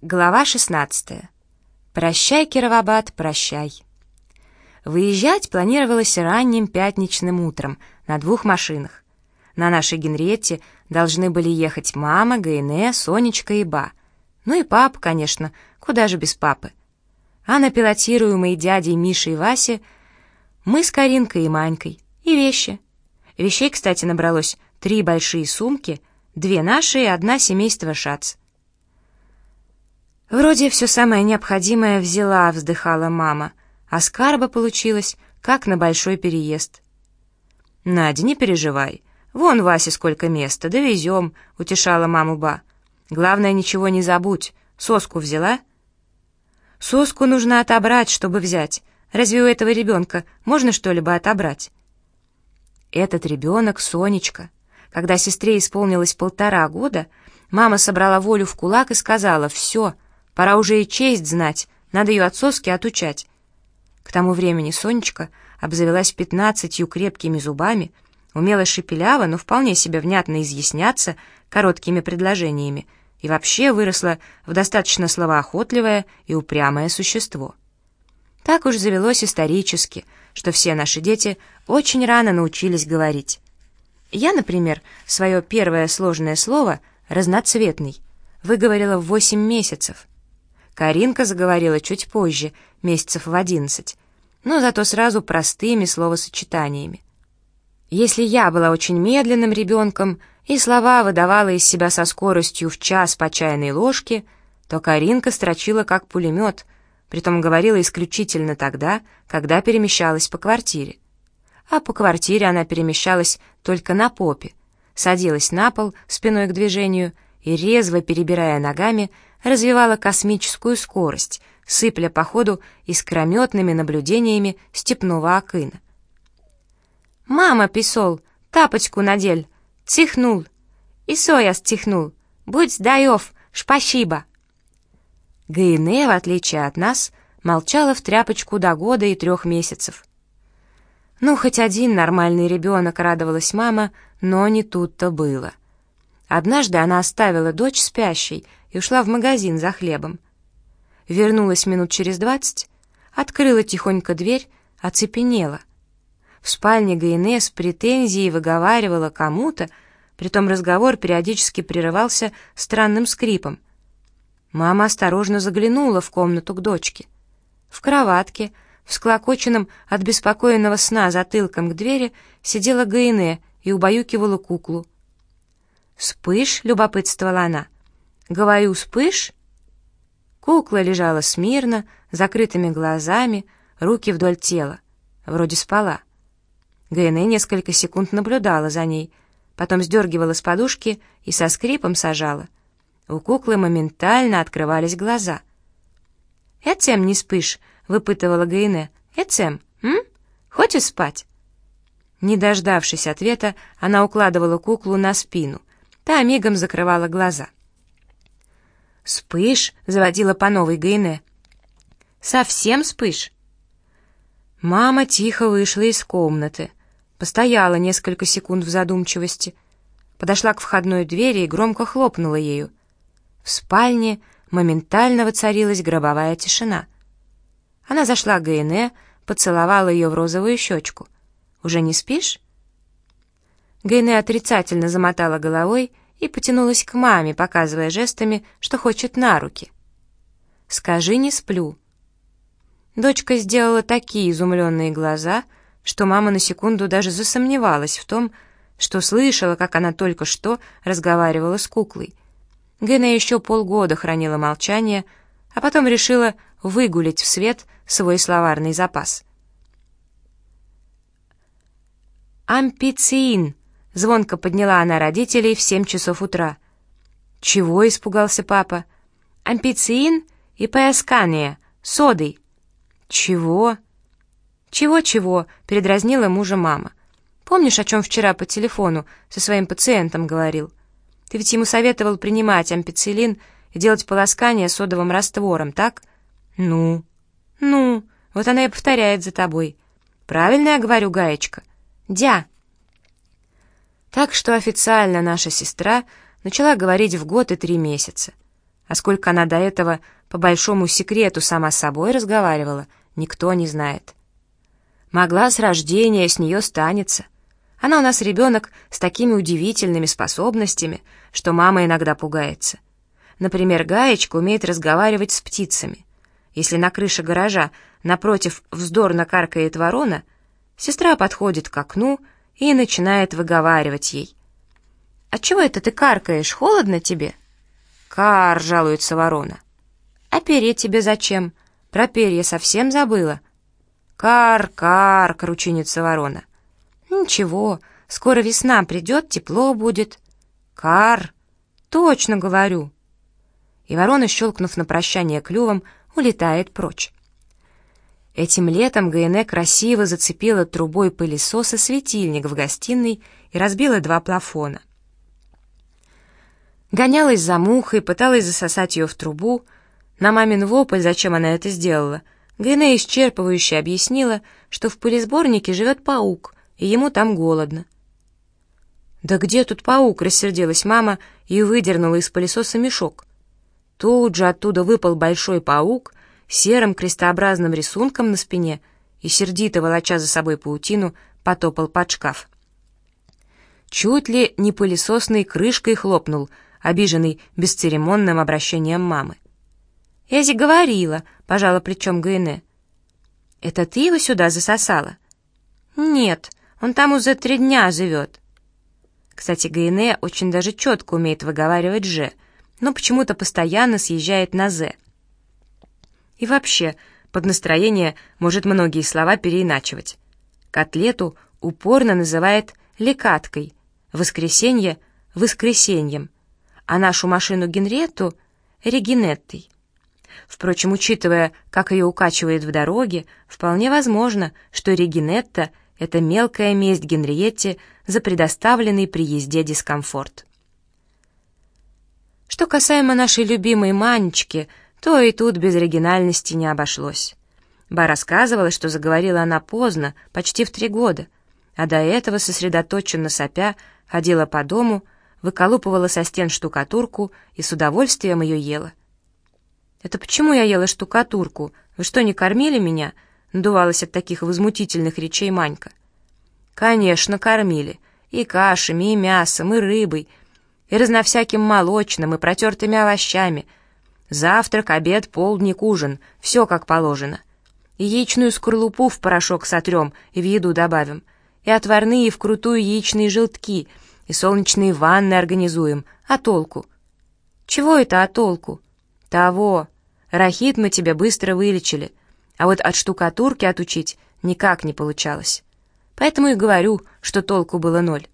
Глава 16. Прощай, Кировабад, прощай. Выезжать планировалось ранним пятничным утром на двух машинах. На нашей Генриетте должны были ехать мама, Гайне, Сонечка и Ба. Ну и папа, конечно, куда же без папы. А на пилотируемой дядей Мишей и Васе мы с Каринкой и Манькой. И вещи. Вещей, кстати, набралось три большие сумки, две наши и одна семейства Шац. «Вроде все самое необходимое взяла», — вздыхала мама, а скарба получилась, как на большой переезд. «Надя, не переживай. Вон Васе сколько места, довезем», — утешала маму Ба. «Главное, ничего не забудь. Соску взяла?» «Соску нужно отобрать, чтобы взять. Разве у этого ребенка можно что-либо отобрать?» Этот ребенок — Сонечка. Когда сестре исполнилось полтора года, мама собрала волю в кулак и сказала «Все, — Пора уже и честь знать, надо ее отцовски отучать. К тому времени Сонечка обзавелась пятнадцатью крепкими зубами, умела шепеляво, но вполне себе внятно изъясняться короткими предложениями и вообще выросла в достаточно словоохотливое и упрямое существо. Так уж завелось исторически, что все наши дети очень рано научились говорить. Я, например, свое первое сложное слово «разноцветный» выговорила в восемь месяцев. Каринка заговорила чуть позже, месяцев в одиннадцать, но зато сразу простыми словосочетаниями. Если я была очень медленным ребенком и слова выдавала из себя со скоростью в час по чайной ложке, то Каринка строчила как пулемет, притом говорила исключительно тогда, когда перемещалась по квартире. А по квартире она перемещалась только на попе, садилась на пол спиной к движению и, резво перебирая ногами, развивала космическую скорость, сыпля по ходу искрометными наблюдениями степного акына. «Мама, писол, тапочку надель, чихнул, и соя стихнул, будь здаев, шпасибо!» Гайне, в отличие от нас, молчала в тряпочку до года и трех месяцев. Ну, хоть один нормальный ребенок, радовалась мама, но не тут-то было. Однажды она оставила дочь спящей и ушла в магазин за хлебом. Вернулась минут через двадцать, открыла тихонько дверь, оцепенела. В спальне Гайне с претензией выговаривала кому-то, притом разговор периодически прерывался странным скрипом. Мама осторожно заглянула в комнату к дочке. В кроватке, всклокоченном от беспокойного сна затылком к двери, сидела Гайне и убаюкивала куклу. «Спышь?» — любопытствовала она. «Говорю, спышь?» Кукла лежала смирно, закрытыми глазами, руки вдоль тела. Вроде спала. Гайне несколько секунд наблюдала за ней, потом сдергивала с подушки и со скрипом сажала. У куклы моментально открывались глаза. «Эцем не спишь?» — выпытывала Гайне. «Эцем, м? Хочешь спать?» Не дождавшись ответа, она укладывала куклу на спину. Та мигом закрывала глаза. «Спышь?» — заводила по новой Гайне. «Совсем спышь?» Мама тихо вышла из комнаты, постояла несколько секунд в задумчивости, подошла к входной двери и громко хлопнула ею. В спальне моментально воцарилась гробовая тишина. Она зашла к Гайне, поцеловала ее в розовую щечку. «Уже не спишь?» Гайне отрицательно замотала головой и потянулась к маме, показывая жестами, что хочет на руки. «Скажи, не сплю». Дочка сделала такие изумленные глаза, что мама на секунду даже засомневалась в том, что слышала, как она только что разговаривала с куклой. Гена еще полгода хранила молчание, а потом решила выгулить в свет свой словарный запас. «Ампициин», Звонко подняла она родителей в семь часов утра. «Чего?» — испугался папа. «Ампициин и паяскания, содой». «Чего?» «Чего-чего?» — передразнила мужа мама. «Помнишь, о чем вчера по телефону со своим пациентом говорил? Ты ведь ему советовал принимать ампицилин и делать полоскание содовым раствором, так?» «Ну?» «Ну?» Вот она и повторяет за тобой. «Правильно я говорю, Гаечка?» «Дя!» Так что официально наша сестра начала говорить в год и три месяца. А сколько она до этого по большому секрету сама с собой разговаривала, никто не знает. Могла с рождения, с нее станется. Она у нас ребенок с такими удивительными способностями, что мама иногда пугается. Например, Гаечка умеет разговаривать с птицами. Если на крыше гаража напротив вздорно каркает ворона, сестра подходит к окну и начинает выговаривать ей. «А чего это ты каркаешь? Холодно тебе?» «Кар!» — жалуется ворона. «А переть тебе зачем? Про перья совсем забыла?» «Кар, кар!» — кручинится ворона. «Ничего, скоро весна придет, тепло будет». «Кар!» «Точно говорю!» И ворона, щелкнув на прощание клювом, улетает прочь. Этим летом ГНЭ красиво зацепила трубой пылесоса светильник в гостиной и разбила два плафона. Гонялась за мухой, пыталась засосать ее в трубу. На мамин вопль, зачем она это сделала, ГНЭ исчерпывающе объяснила, что в пылесборнике живет паук, и ему там голодно. «Да где тут паук?» — рассердилась мама и выдернула из пылесоса мешок. Тут же оттуда выпал большой паук серым крестообразным рисунком на спине и, сердито волоча за собой паутину, потопал под шкаф. Чуть ли не пылесосной крышкой хлопнул, обиженный бесцеремонным обращением мамы. «Я говорила», — пожала плечом Гайне. «Это ты его сюда засосала?» «Нет, он там уже три дня живет». Кстати, Гайне очень даже четко умеет выговаривать «же», но почему-то постоянно съезжает на «з». И вообще, под настроение может многие слова переиначивать. Котлету упорно называет лекаткой, воскресенье — воскресеньем, а нашу машину Генретту — Регинеттой. Впрочем, учитывая, как ее укачивает в дороге, вполне возможно, что Регинетта — это мелкая месть Генриетте за предоставленный при езде дискомфорт. Что касаемо нашей любимой Манечки, то и тут без оригинальности не обошлось. Ба рассказывала, что заговорила она поздно, почти в три года, а до этого сосредоточенно сопя ходила по дому, выколупывала со стен штукатурку и с удовольствием ее ела. «Это почему я ела штукатурку? Вы что, не кормили меня?» — надувалась от таких возмутительных речей Манька. «Конечно, кормили. И кашами, и мясом, и рыбой, и разновсяким молочным, и протертыми овощами. Завтрак, обед, полдник, ужин — все как положено. Яичную скорлупу в порошок сотрем и в еду добавим, и отварные вкрутую яичные желтки, и солнечные ванны организуем. А толку? Чего это а толку? Того. Рахит мы тебя быстро вылечили, а вот от штукатурки отучить никак не получалось. Поэтому и говорю, что толку было ноль.